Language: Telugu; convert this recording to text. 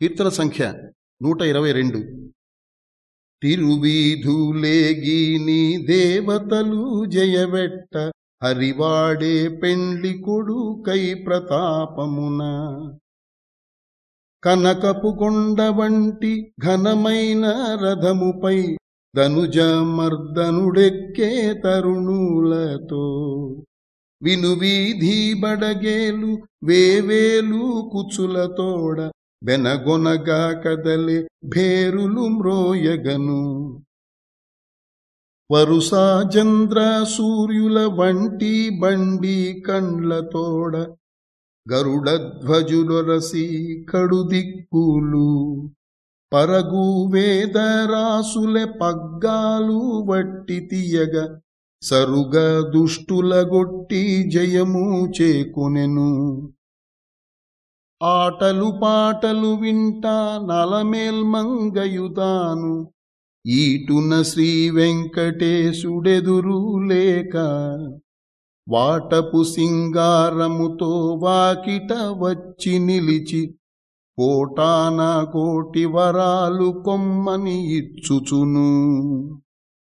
కీర్తన సంఖ్య నూట ఇరవై రెండు. తిరువీధులేగిని దేవతలు జయవెట్ట హరివాడే పెండ్లి కొడుకై ప్రతాపమున. కనకపు కొండ వంటి ఘనమైన రథముపై ధనుజ మర్దనుడెక్కే తరుణులతో వినువీధి బడగేలు వేవేలు కుచులతోడ బెనగొనగా కదలి భేరులు మ్రోయగను వరుసా చంద్ర సూర్యుల వంటి బండి కండ్లతోడ గరుడధ్వజులొరసి కడుదిక్కులు పరగు వేదరాసులె పగ్గాలు వట్టి తీయగ సరుగ దుష్టులగొట్టి జయము చేకొనెను ఆటలు పాటలు వింటా నలమేల్మంగయుతాను ఈటున శ్రీ వెంకటేశుడెదురు లేక వాటపు సింగారముతో వాకిట వచ్చి నిలిచి కోటాన కోటి వరాలు కొమ్మని ఇచ్చుచును.